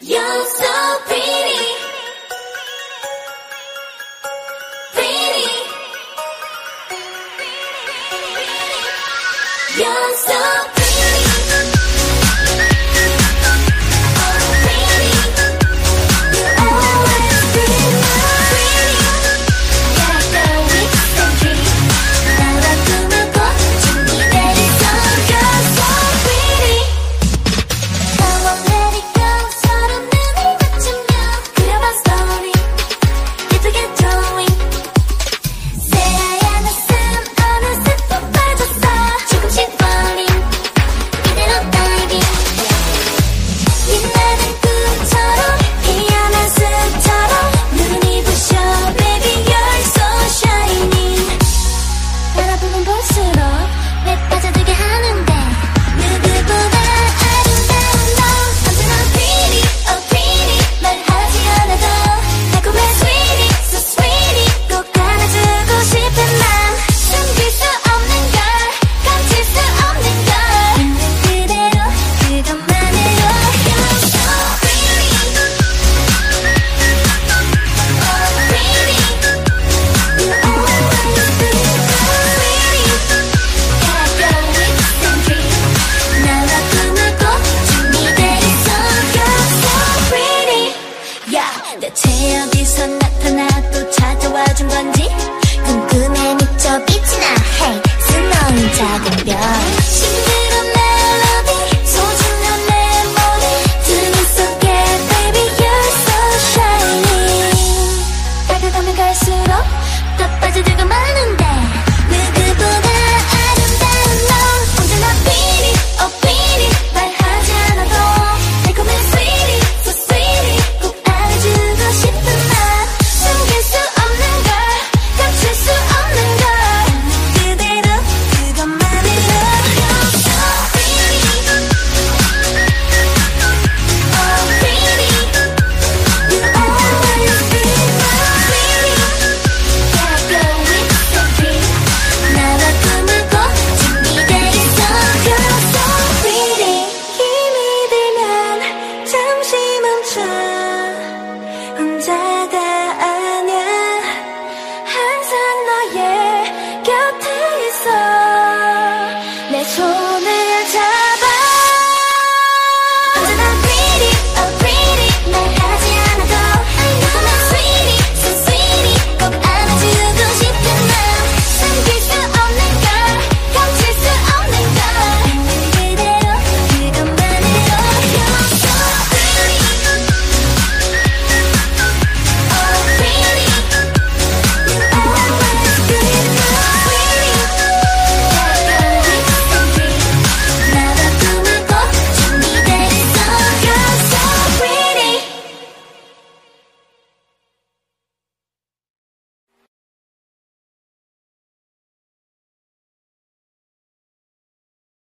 You're so pretty. Pretty. pretty. You're so pretty. 건지 ね。